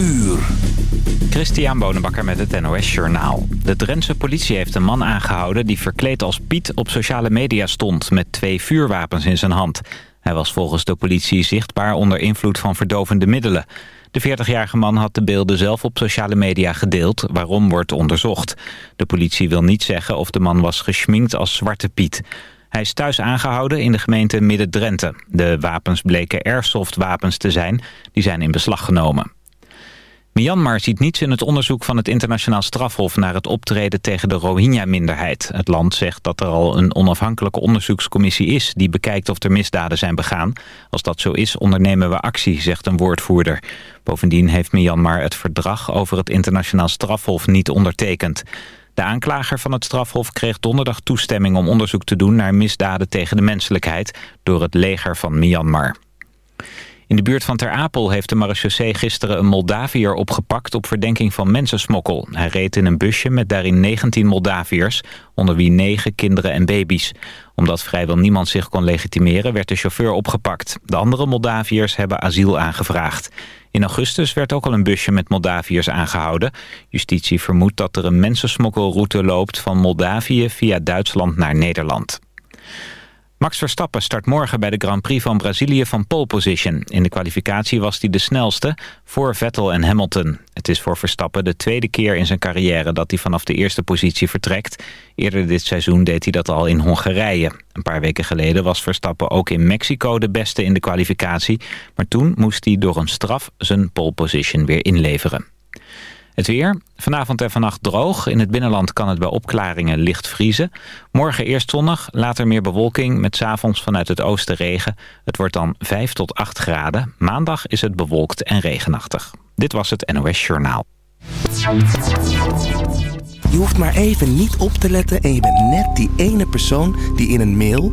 uur. Christian Bonenbakker met het NOS Journaal. De Drentse politie heeft een man aangehouden die verkleed als Piet op sociale media stond... met twee vuurwapens in zijn hand. Hij was volgens de politie zichtbaar onder invloed van verdovende middelen. De 40-jarige man had de beelden zelf op sociale media gedeeld. Waarom wordt onderzocht. De politie wil niet zeggen of de man was geschminkt als Zwarte Piet. Hij is thuis aangehouden in de gemeente Midden-Drenthe. De wapens bleken airsoft-wapens te zijn. Die zijn in beslag genomen. Myanmar ziet niets in het onderzoek van het internationaal strafhof naar het optreden tegen de Rohingya-minderheid. Het land zegt dat er al een onafhankelijke onderzoekscommissie is die bekijkt of er misdaden zijn begaan. Als dat zo is ondernemen we actie, zegt een woordvoerder. Bovendien heeft Myanmar het verdrag over het internationaal strafhof niet ondertekend. De aanklager van het strafhof kreeg donderdag toestemming om onderzoek te doen naar misdaden tegen de menselijkheid door het leger van Myanmar. In de buurt van Ter Apel heeft de marechaussee gisteren een Moldaviër opgepakt op verdenking van mensensmokkel. Hij reed in een busje met daarin 19 Moldaviërs, onder wie 9 kinderen en baby's. Omdat vrijwel niemand zich kon legitimeren werd de chauffeur opgepakt. De andere Moldaviërs hebben asiel aangevraagd. In augustus werd ook al een busje met Moldaviërs aangehouden. Justitie vermoedt dat er een mensensmokkelroute loopt van Moldavië via Duitsland naar Nederland. Max Verstappen start morgen bij de Grand Prix van Brazilië van pole position. In de kwalificatie was hij de snelste voor Vettel en Hamilton. Het is voor Verstappen de tweede keer in zijn carrière dat hij vanaf de eerste positie vertrekt. Eerder dit seizoen deed hij dat al in Hongarije. Een paar weken geleden was Verstappen ook in Mexico de beste in de kwalificatie. Maar toen moest hij door een straf zijn pole position weer inleveren. Het weer. Vanavond en vannacht droog. In het binnenland kan het bij opklaringen licht vriezen. Morgen eerst zonnig, later meer bewolking... met s'avonds vanuit het oosten regen. Het wordt dan 5 tot 8 graden. Maandag is het bewolkt en regenachtig. Dit was het NOS Journaal. Je hoeft maar even niet op te letten... en je bent net die ene persoon die in een mail...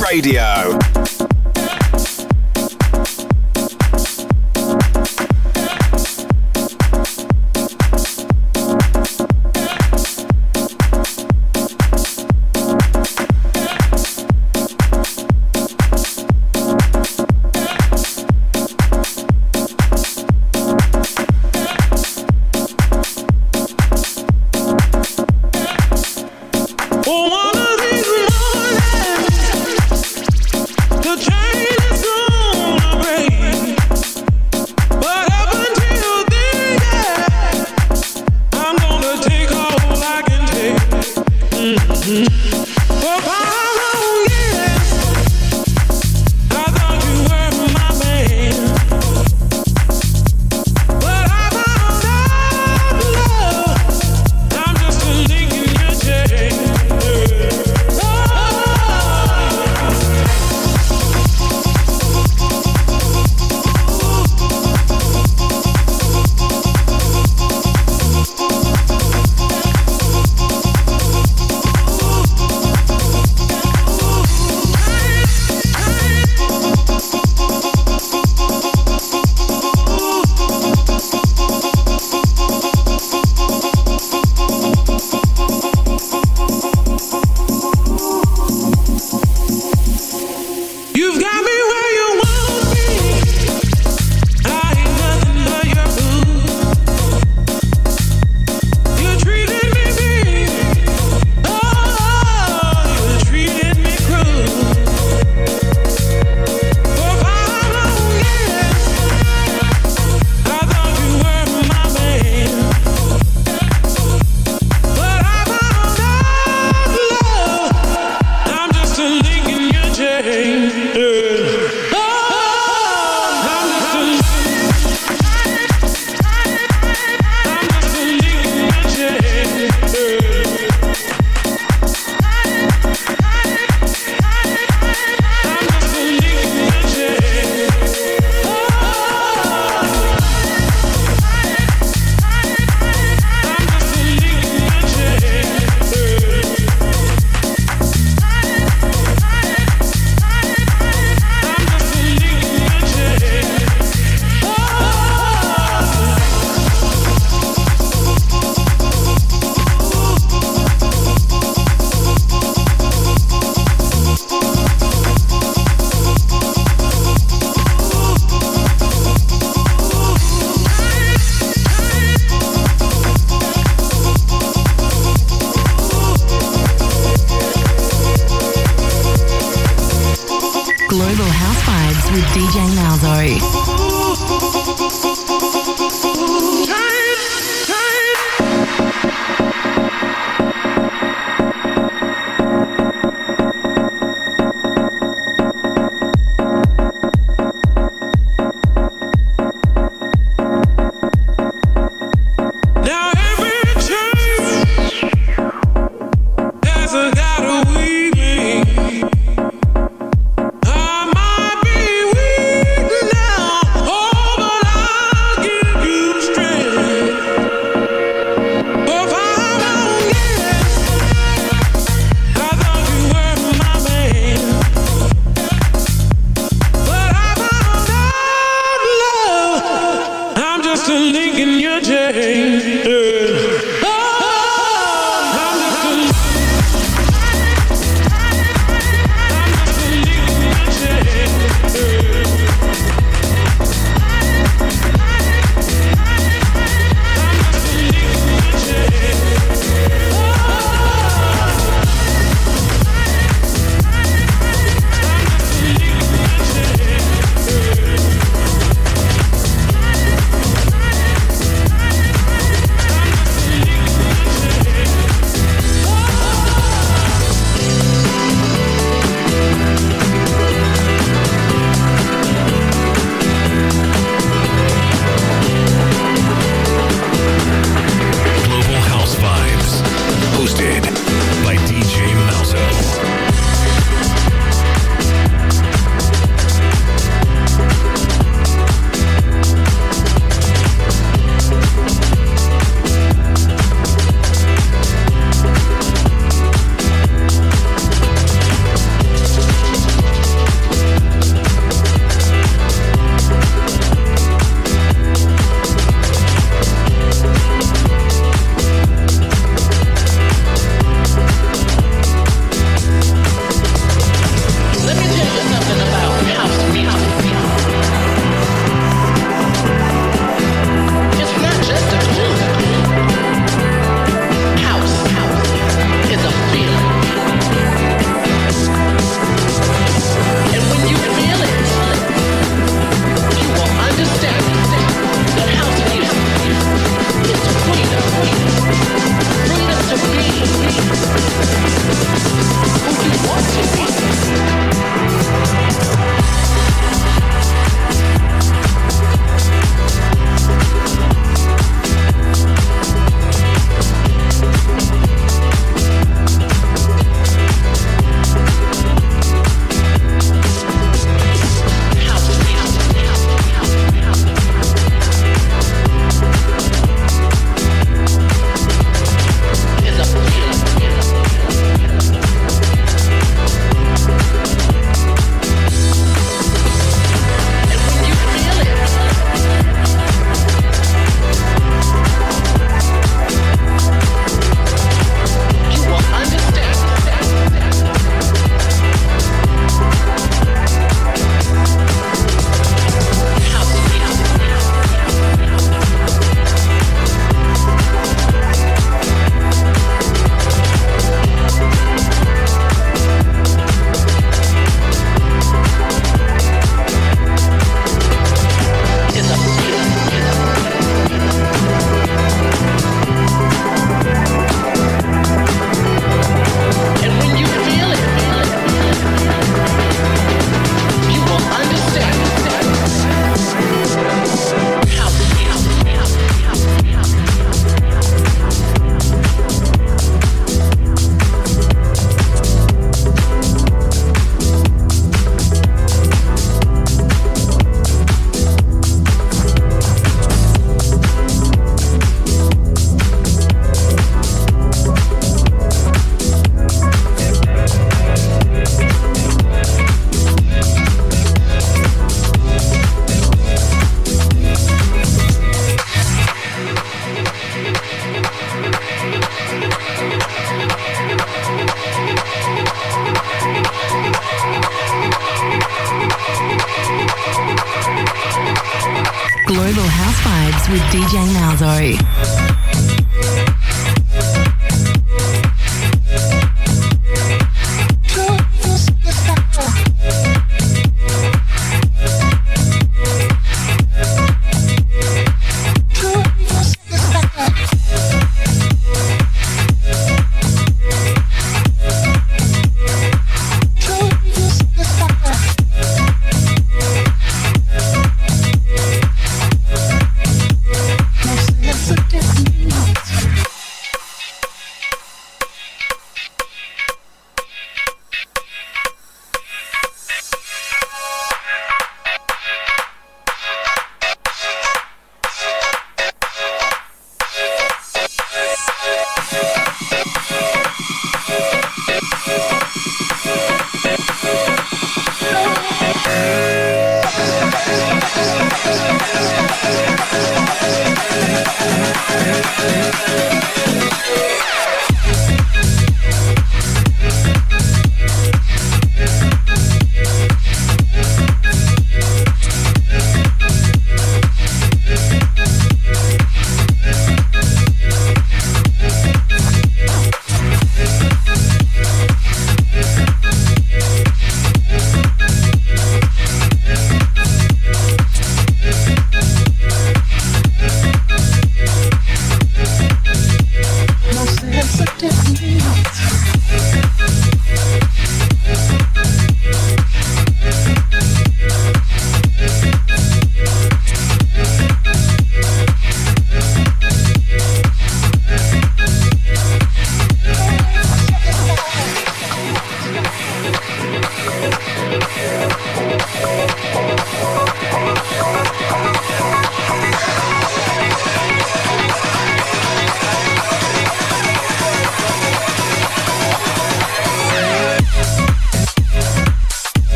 radio.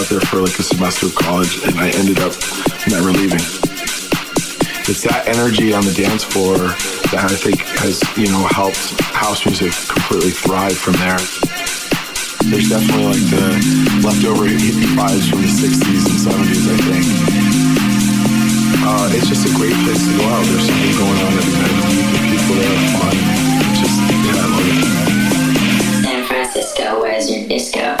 Out there for like a semester of college, and I ended up never leaving. It's that energy on the dance floor that I think has, you know, helped house music completely thrive from there. There's definitely like the leftover hippie vibes from the 60s and 70s, I think. Uh, it's just a great place to go out. There's something going on every night. People there are fun. Just, yeah, I love it. San Francisco, where's your disco?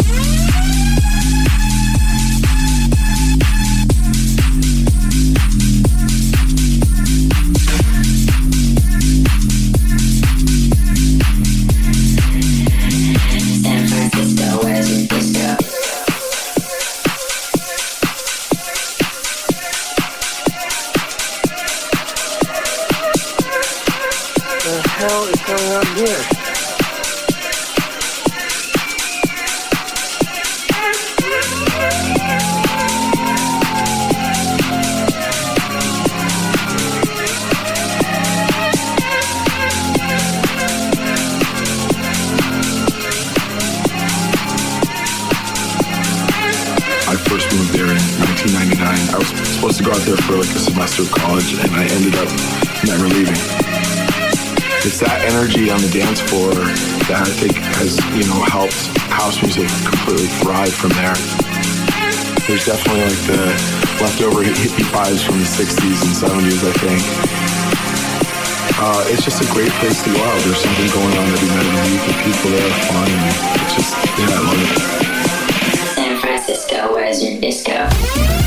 College, and I ended up never leaving. It's that energy on the dance floor that I think has, you know, helped house music completely thrive from there. There's definitely like the leftover hippie vibes from the 60s and 70s, I think. Uh, it's just a great place to go out. There's something going on every night. Meet the people there are fun, and it's just, yeah, I love it. San Francisco, where's your disco?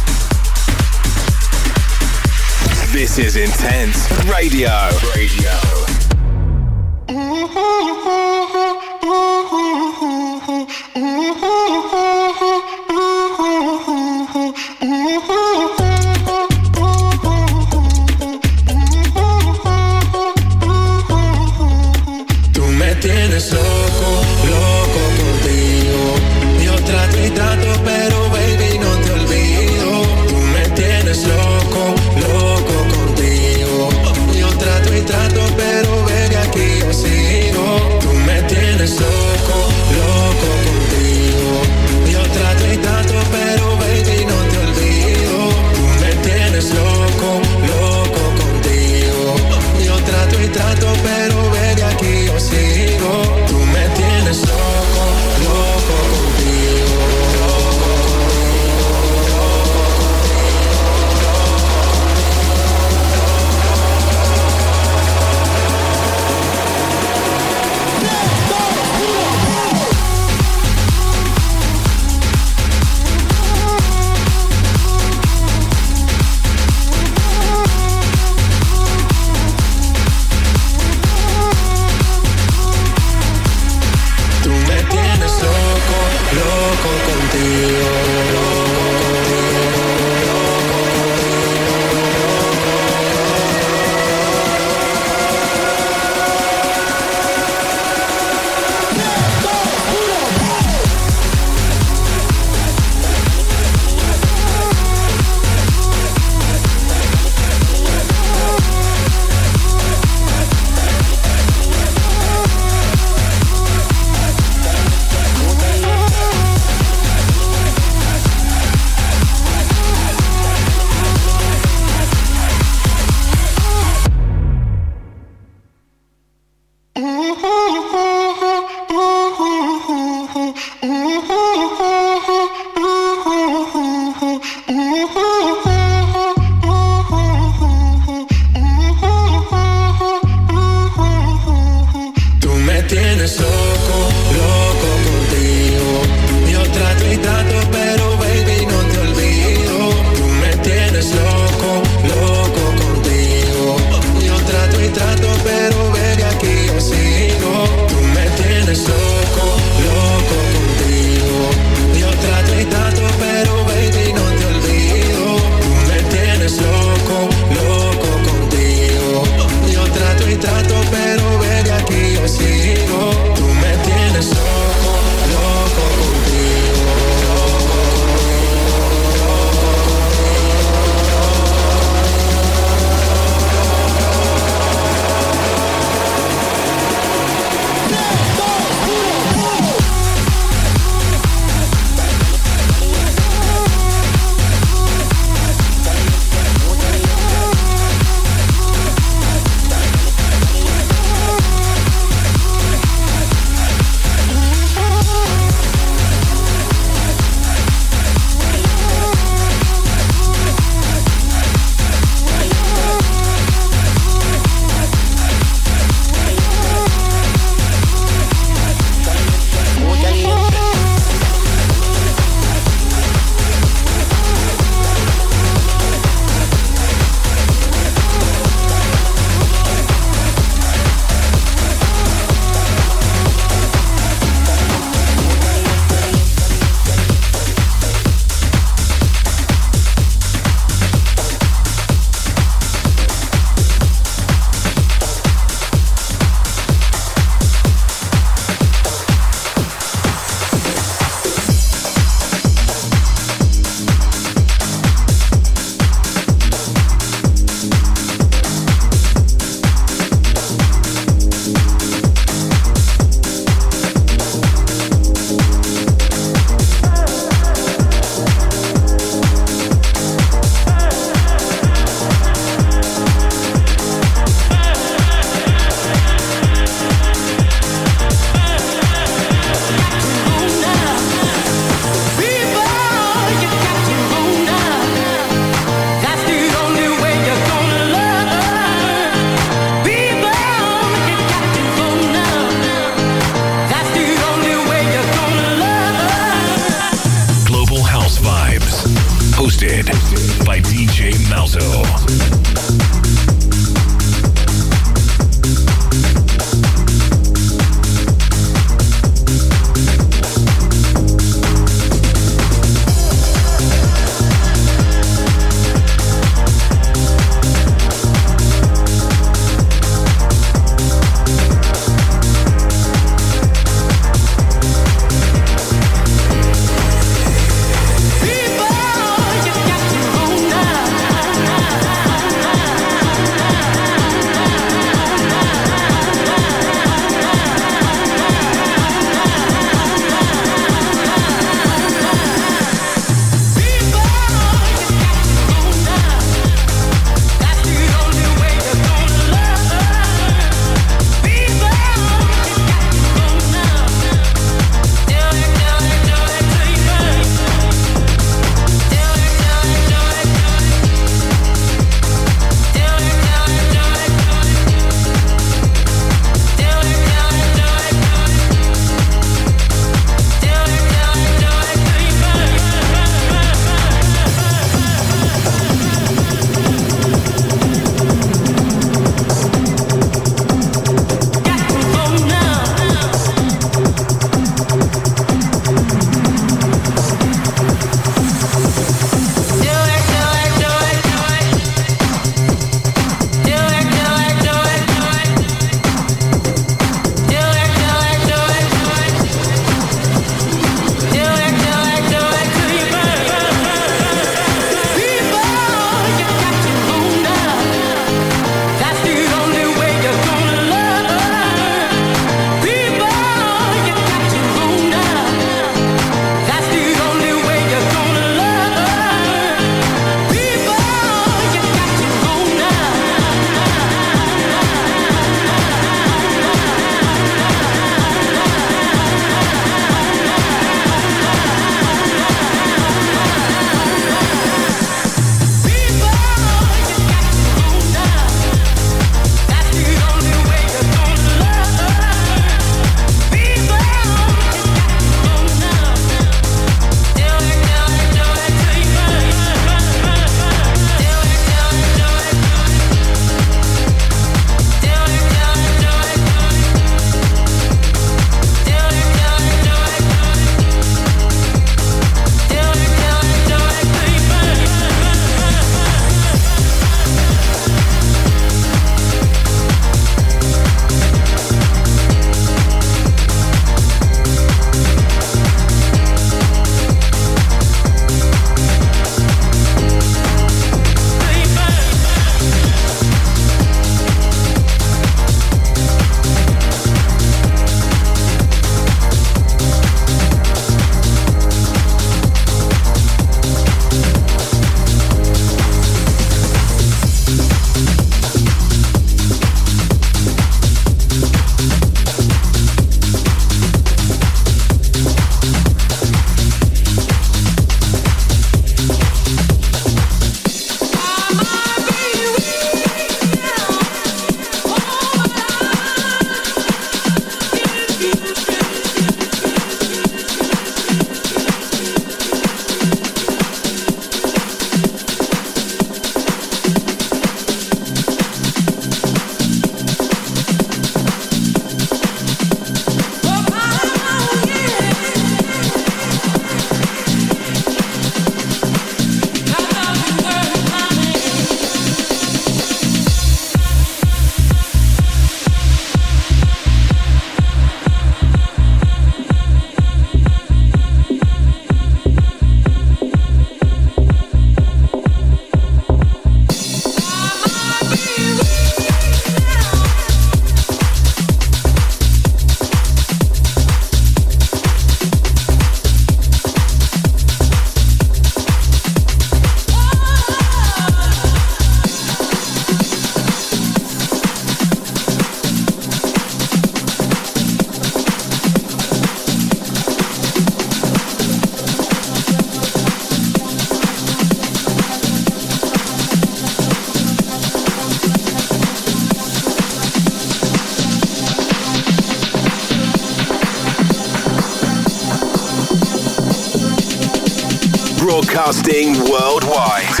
Broadcasting worldwide.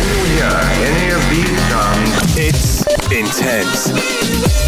any of these songs. It's intense.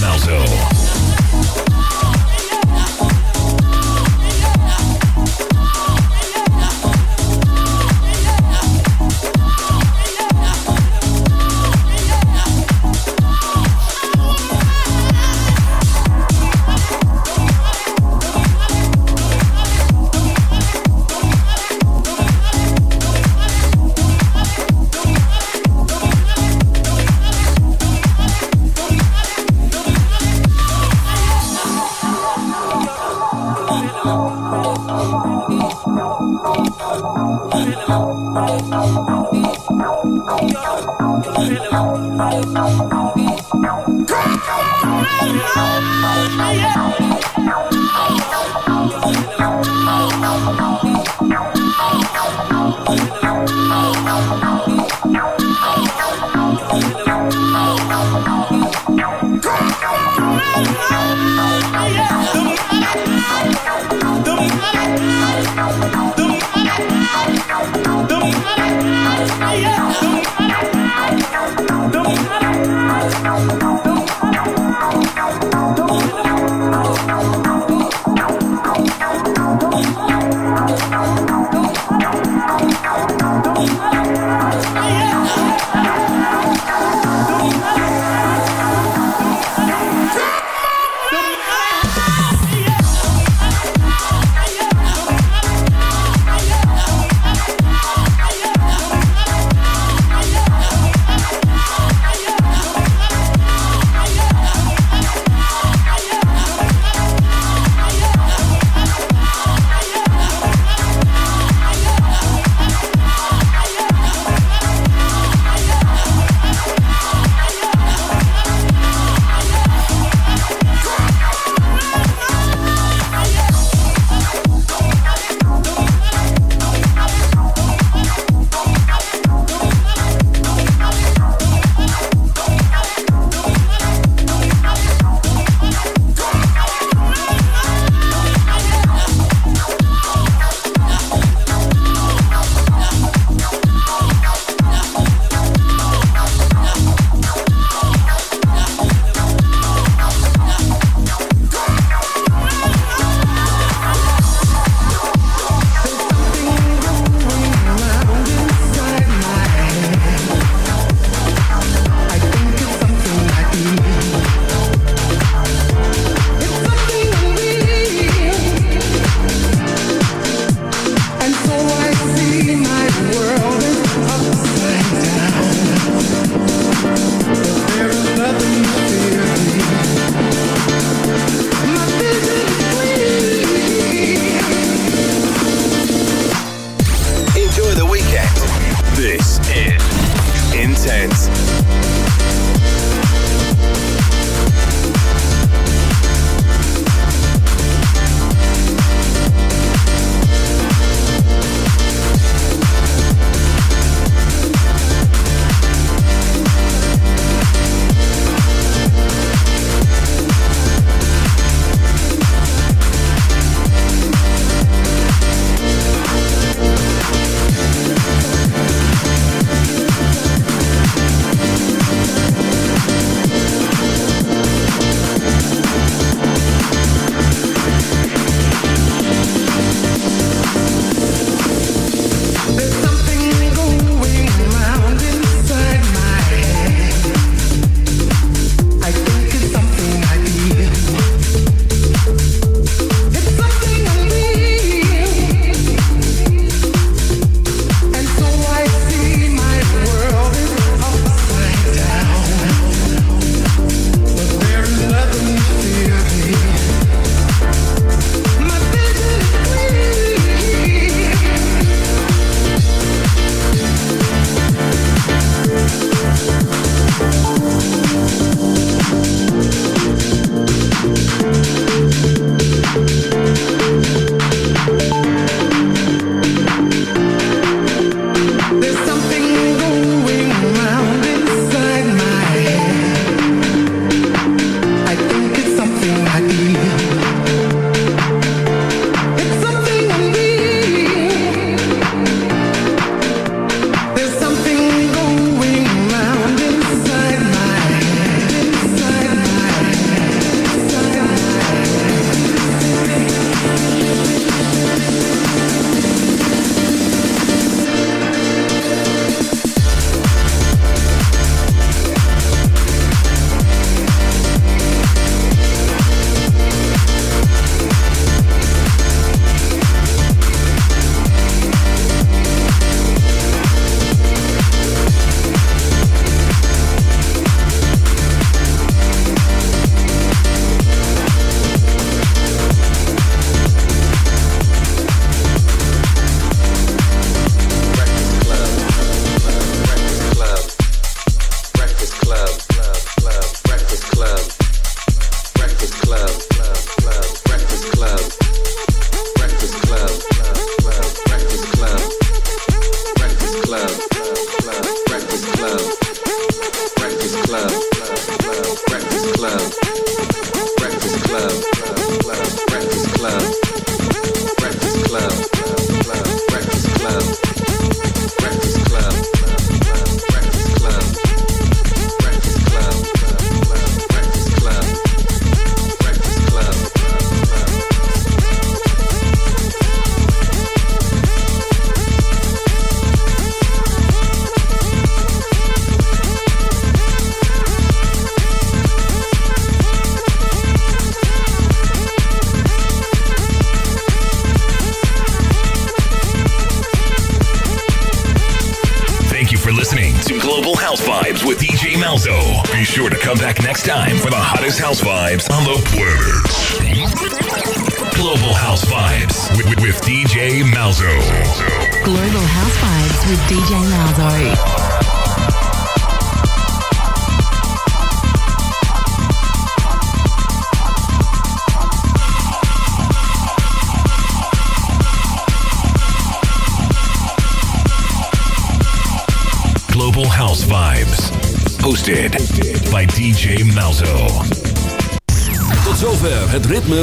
Malzo.